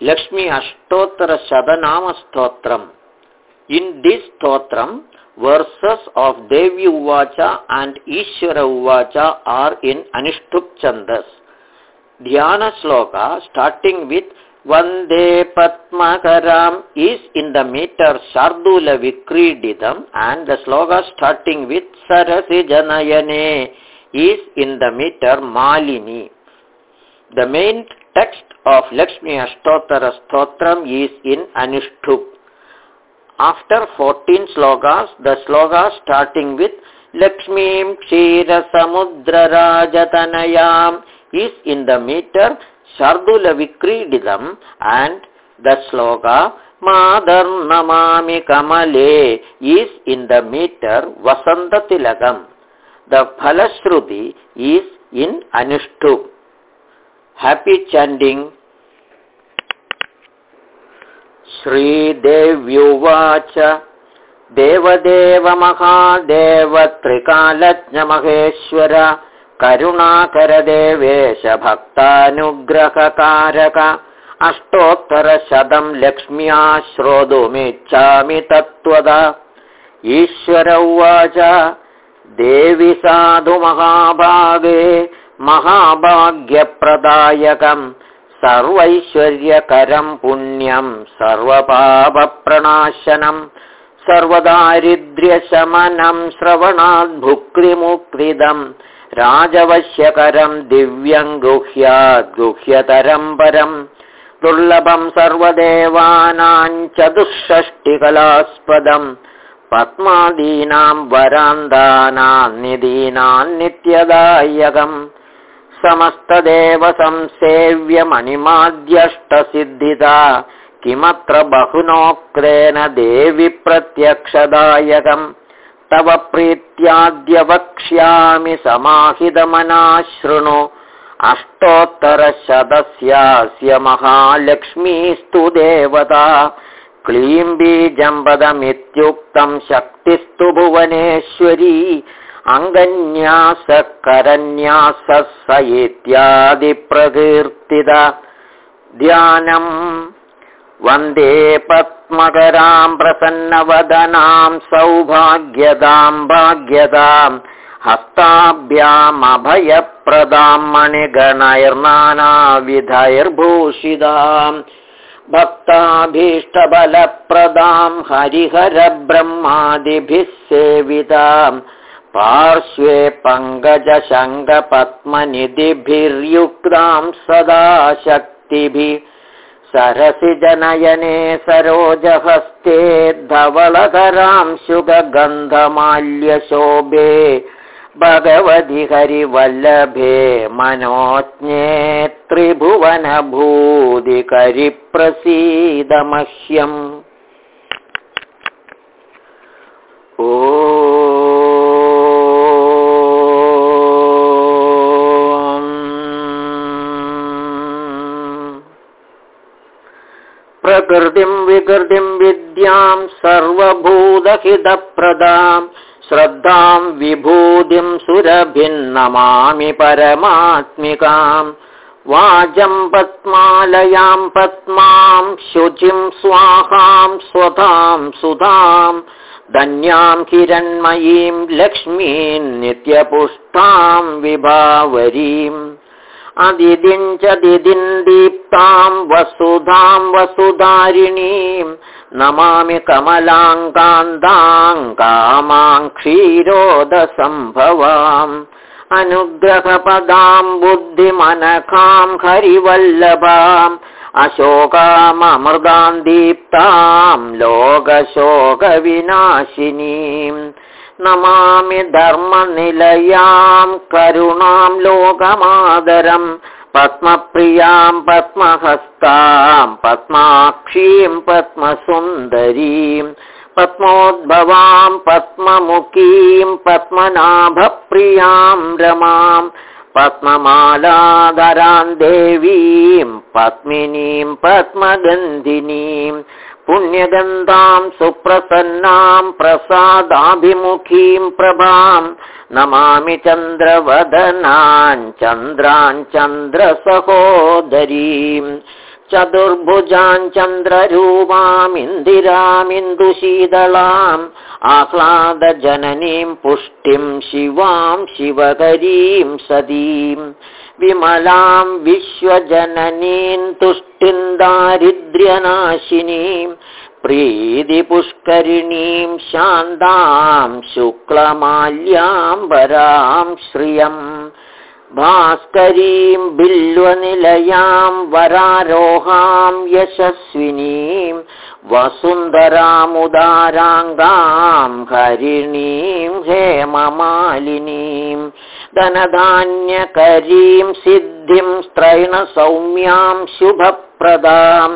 Lakshmi Ashtottara Shadanama Stotram. In this Stotram, verses of Devi Uvacha and Ishvara Uvacha are in Anushtup Chandas. Dhyana Sloka starting with Vande Patmakaram is in the meter Shardula Vikrididam and the sloka starting with Sarasi Janayane is in the meter Malini. The main text of Lakshmi Ashtottara Stotram is in Anushtup. After 14 slokas, the sloka starting with Lakshmi Kshira Samudra Rajatanayam is in the meter Shardula Vikrididam and the sloka Namami Kamale is in the meter Vasantatilagam. The Phalashruti is in Anushtup. happy chanting श्रीदेव्युवाच। देवदेवमहादेवत्रिकालज्ञमहेश्वर करुणाकरदेवेश भक्तानुग्रहकारक अष्टोत्तरशतम् लक्ष्म्या श्रोतुमिच्छामि तत्त्वदा। ईश्वर उवाच देवि साधु महाभागे महाभाग्यप्रदायकम् सर्वैश्वर्यकरम् पुण्यम् सर्वपापप्रणाशनम् सर्वदारिद्र्यशमनम् श्रवणाद्भुक्तिमुक्तिदम् राजवश्यकरम् दिव्यम् गुह्याद् गुह्यतरम् परम् दुर्लभम् सर्वदेवानाम् चतुष्षष्टिकलास्पदम् पद्मादीनाम् वरान्दानाम् निदीनाम् नित्यदायकम् समस्तदेव संसेव्यमणिमाद्यष्टसिद्धिता। किमत्र बहुनोक्तेन देवि प्रत्यक्षदायकम्। तव प्रीत्याद्य वक्ष्यामि समाहितमनाशृणु। अष्टोत्तरशतस्यास्य महालक्ष्मीस्तु देवता। क्लीम् बीजम्बदमित्युक्तम् शक्तिस्तु भुवनेश्वरी अङ्गन्यासकरन्यासः स इत्यादिप्रकीर्तित ध्यानम् वन्दे पद्मकराम् प्रसन्नवदनाम् सौभाग्यदाम् भाग्यदाम् हस्ताभ्यामभयप्रदाम् मणिगणैर्नानाविधैर्भूषिताम् भक्ताभीष्टबलप्रदाम् हरिहरब्रह्मादिभिः सेविताम् पार्श्वे पङ्कजशङ्गपद्मनिधिभिर्युक्ताम् सदा शक्तिभिः सरसिजनयने सरोजहस्ते धवलधराम् शुगगन्धमाल्यशोभे भगवति हरिवल्लभे मनोज्ञे त्रिभुवनभूदिकरिप्रसीदमह्यम्। ओ प्रकृतिम् विकृतिम् विद्याम् सर्वभूतहितप्रदाम् श्रद्धाम् विभूतिम् सुरभिन्नमामि परमात्मिकाम् वाजम् पद्मालयाम् पद्माम् शुचिम् स्वाहाम् स्वधाम् सुधाम् धन्याम् किरण्मयीम् लक्ष्मीम् नित्यपुष्टाम् विभावरीम् अदिदिञ्च दिदिन् दीप्ताम् वसुधाम् वसुधारिणीम् नमामि कमलाङ्कान्ताम् कामाम् क्षीरोदसम्भवाम् अनुग्रहपदाम् बुद्धिमनखाम् हरिवल्लभाम् अशोकाममृदाम् दीप्ताम् लोकशोकविनाशिनीम् नमामि धर्मनिलयाम् करुणाम् लोकमादरम् पद्मप्रियाम् पद्महस्ताम् पद्माक्षीम् पद्मसुन्दरीम् पद्मोद्भवाम् पद्ममुखीम् पद्मनाभप्रियाम् रमाम् पद्ममालाधरान् देवीम् पद्मिनीम् पद्मगन्धिनीम् पुण्यगन्धाम् सुप्रसन्नाम् प्रसादाभिमुखीम् प्रभाम् नमामि चन्द्रवदनान् चन्द्रान् चन्द्रसहोदरीम् चतुर्भुजान् चन्द्ररूपामिन्दिरामिन्दुशीतलाम् आह्लादजननीम् पुष्टिम् शिवाम् शिवकरीम् सतीम् विमलाम् विश्वजननीम् तुष्टिम् दारिद्र्यनाशिनीम् प्रीतिपुष्करिणीम् शान्ताम् शुक्लमाल्याम्बराम् श्रियम् भास्करीं बिल्वनिलयां वरारोहां यशस्विनीं वसुन्धरामुदाराङ्गां हरिणीं हेममालिनीं धनधान्यकरीं सिद्धिं स्त्रैणसौम्यां शुभप्रदां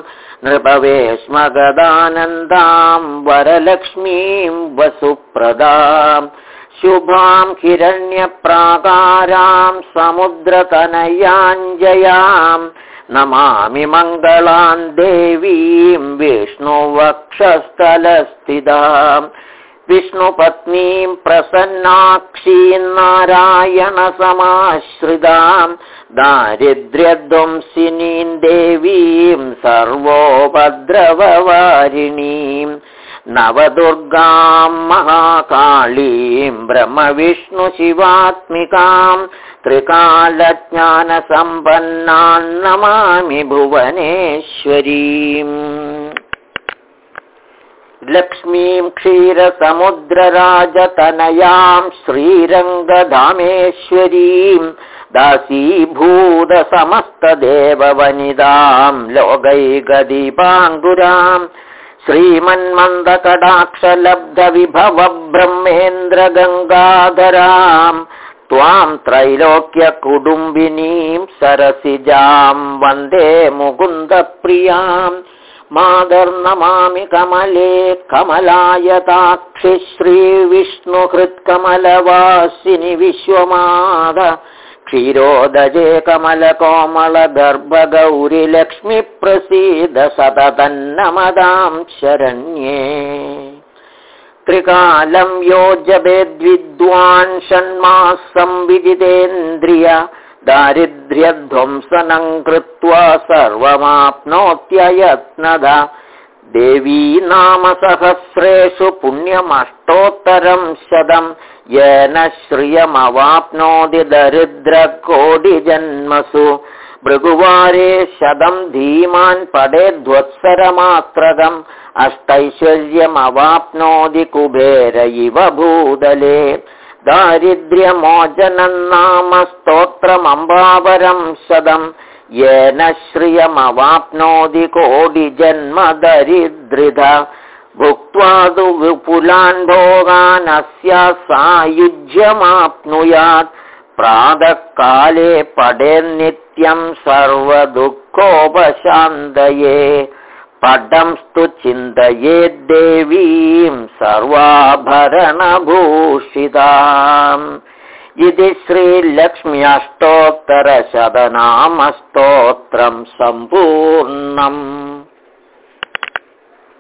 नृपवे स्म गदानन्दां वरलक्ष्मीं वसुप्रदाम् शुभां हिरण्यप्राकारां समुद्रतनयाञ्जयाम् नमामि मङ्गलान् देवीं विष्णुवक्षस्थलस्थिताम् विष्णुपत्नीं प्रसन्नाक्षीं नारायणसमाश्रिताम् दारिद्र्यध्वंसिनीं देवीं सर्वोपद्रववारिणीम् नवदुर्गाम् महाकालीम् ब्रह्मविष्णुशिवात्मिकाम् त्रिकालज्ञानसम्पन्नान् नमामि भुवनेश्वरीम् लक्ष्मीम् क्षीरसमुद्रराजतनयाम् श्रीरङ्गधामेश्वरीम् दासीभूतसमस्तदेववनिदाम् लोकैकदीपाङ्गुराम् श्रीमन्मन्दकटाक्षलब्धविभव ब्रह्मेन्द्र गङ्गाधराम् त्वाम् त्रैलोक्यकुटुम्बिनीम् सरसिजाम् वन्दे मुकुन्दप्रियाम् मादर्नमामि कमले कमलायताक्षि श्रीविष्णुहृत्कमलवासिनि विश्वमाद क्षीरोदजे कमलकोमल गर्भगौरि लक्ष्मि प्रसीद सततन्नमदां शरण्ये। त्रिकालं योजभेद्विद्वान् षण्मासं विजितेन्द्रिय दारिद्र्यध्वंसनं कृत्वा सर्वमाप्नोत्ययत्नदा देवी नाम सहस्रेषु पुण्यमष्टोत्तरं शतम् येन श्रियमवाप्नोति दरिद्रकोटिजन्मसु। भृगुवारे शतं धीमान् पडेद्वत्सरमात्रकम् अष्टैश्वर्यमवाप्नोति कुबेर इव भूदले दारिद्र्यमोचनम् नाम स्तोत्रमम्बावरम् शतम् येन श्रियमवाप्नोति कोटिजन्म दरिद्रिध भुक्त्वा तु विपुलान् भोगान् अस्य सायुज्यमाप्नुयात् प्रातःकाले पडेन्नित्यम् सर्वदुःखोपशान्तये पडंस्तु चिन्तयेद्देवीम् सर्वाभरणभूषिताम्। इति श्रीलक्ष्म्यष्टोत्तरशतनामस्तोत्रम् सम्पूर्णम्